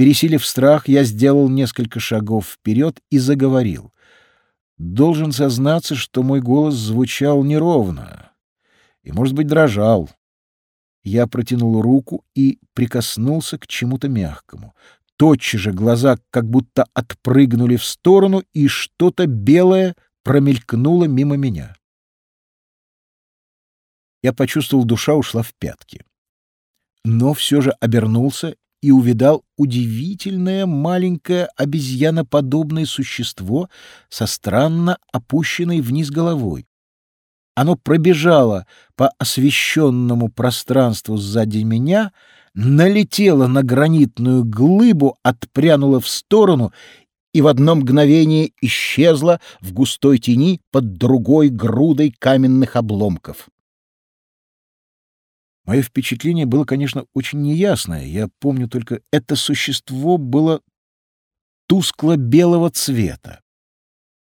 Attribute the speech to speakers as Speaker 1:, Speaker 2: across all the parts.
Speaker 1: Пересилив страх, я сделал несколько шагов вперед и заговорил. Должен сознаться, что мой голос звучал неровно и, может быть, дрожал. Я протянул руку и прикоснулся к чему-то мягкому. Тотчас же глаза как будто отпрыгнули в сторону, и что-то белое промелькнуло мимо меня. Я почувствовал, душа ушла в пятки. Но все же обернулся и увидал удивительное маленькое обезьяноподобное существо со странно опущенной вниз головой. Оно пробежало по освещенному пространству сзади меня, налетело на гранитную глыбу, отпрянуло в сторону и в одно мгновение исчезло в густой тени под другой грудой каменных обломков. Мое впечатление было, конечно, очень неясное. Я помню только, это существо было тускло-белого цвета.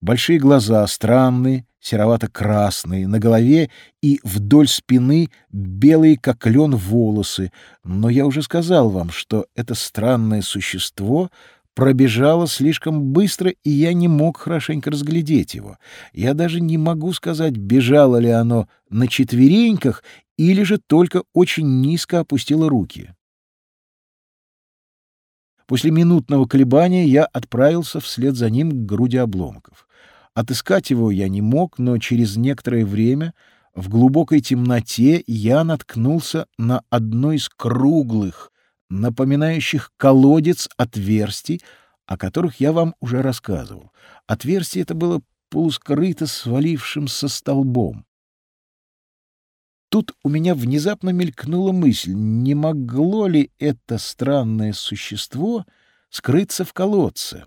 Speaker 1: Большие глаза, странные, серовато-красные, на голове и вдоль спины белые, как лен, волосы. Но я уже сказал вам, что это странное существо пробежало слишком быстро, и я не мог хорошенько разглядеть его. Я даже не могу сказать, бежало ли оно на четвереньках или же только очень низко опустило руки. После минутного колебания я отправился вслед за ним к груди обломков. Отыскать его я не мог, но через некоторое время в глубокой темноте я наткнулся на одно из круглых, напоминающих колодец отверстий, о которых я вам уже рассказывал. Отверстие это было полускрыто свалившимся столбом. Тут у меня внезапно мелькнула мысль, не могло ли это странное существо скрыться в колодце.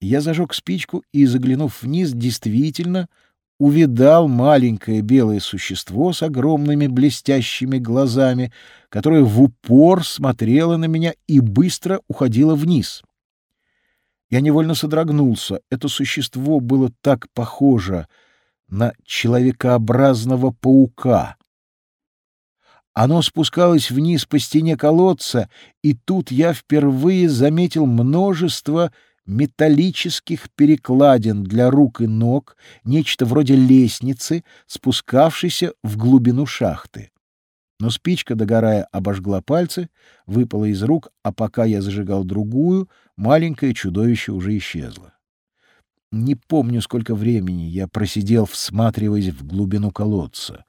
Speaker 1: Я зажег спичку и, заглянув вниз, действительно увидал маленькое белое существо с огромными блестящими глазами, которое в упор смотрело на меня и быстро уходило вниз. Я невольно содрогнулся. Это существо было так похоже на человекообразного паука. Оно спускалось вниз по стене колодца, и тут я впервые заметил множество металлических перекладин для рук и ног, нечто вроде лестницы, спускавшейся в глубину шахты. Но спичка, догорая, обожгла пальцы, выпала из рук, а пока я зажигал другую, маленькое чудовище уже исчезло. Не помню, сколько времени я просидел, всматриваясь в глубину колодца.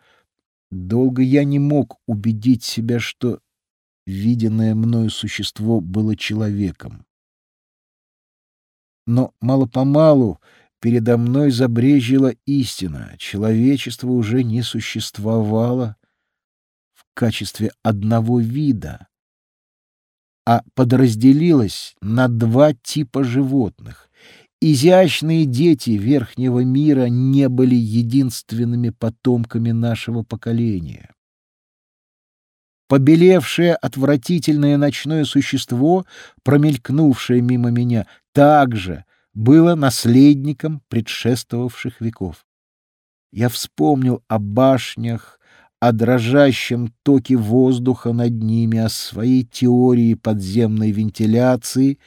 Speaker 1: Долго я не мог убедить себя, что виденное мною существо было человеком. Но мало-помалу передо мной забрежила истина. Человечество уже не существовало в качестве одного вида, а подразделилось на два типа животных. Изящные дети верхнего мира не были единственными потомками нашего поколения. Побелевшее отвратительное ночное существо, промелькнувшее мимо меня, также было наследником предшествовавших веков. Я вспомнил о башнях, о дрожащем токе воздуха над ними, о своей теории подземной вентиляции.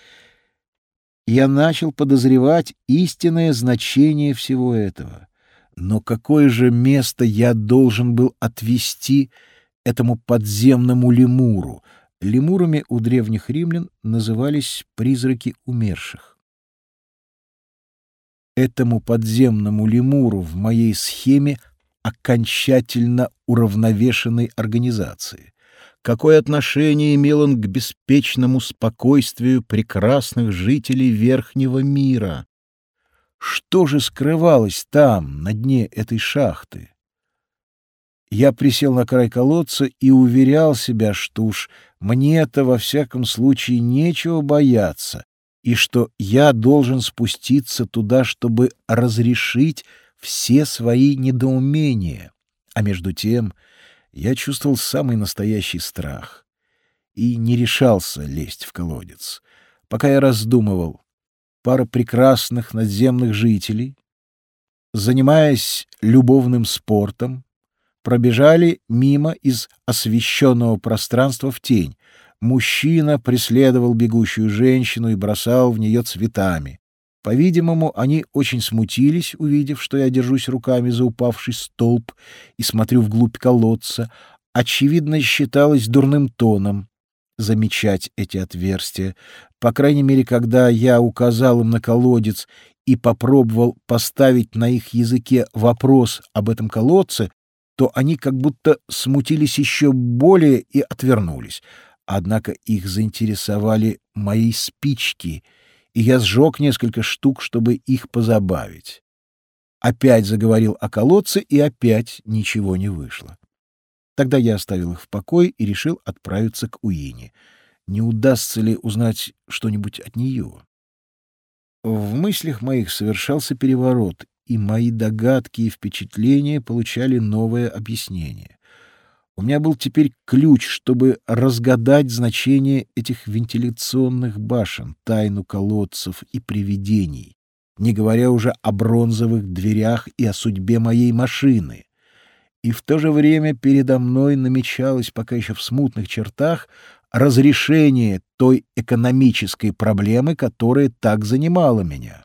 Speaker 1: Я начал подозревать истинное значение всего этого. Но какое же место я должен был отвести этому подземному лемуру. Лемурами у древних римлян назывались призраки умерших. Этому подземному лемуру в моей схеме окончательно уравновешенной организации. Какое отношение имел он к беспечному спокойствию прекрасных жителей верхнего мира? Что же скрывалось там, на дне этой шахты? Я присел на край колодца и уверял себя, что уж мне-то во всяком случае нечего бояться, и что я должен спуститься туда, чтобы разрешить все свои недоумения. А между тем я чувствовал самый настоящий страх и не решался лезть в колодец. Пока я раздумывал, пара прекрасных надземных жителей, занимаясь любовным спортом, пробежали мимо из освещенного пространства в тень. Мужчина преследовал бегущую женщину и бросал в нее цветами. По-видимому, они очень смутились, увидев, что я держусь руками за упавший столб и смотрю вглубь колодца. Очевидно, считалось дурным тоном замечать эти отверстия. По крайней мере, когда я указал им на колодец и попробовал поставить на их языке вопрос об этом колодце, то они как будто смутились еще более и отвернулись. Однако их заинтересовали мои спички — и я сжег несколько штук, чтобы их позабавить. Опять заговорил о колодце, и опять ничего не вышло. Тогда я оставил их в покое и решил отправиться к Уине. Не удастся ли узнать что-нибудь от нее? В мыслях моих совершался переворот, и мои догадки и впечатления получали новое объяснение. У меня был теперь ключ, чтобы разгадать значение этих вентиляционных башен, тайну колодцев и привидений, не говоря уже о бронзовых дверях и о судьбе моей машины. И в то же время передо мной намечалось, пока еще в смутных чертах, разрешение той экономической проблемы, которая так занимала меня.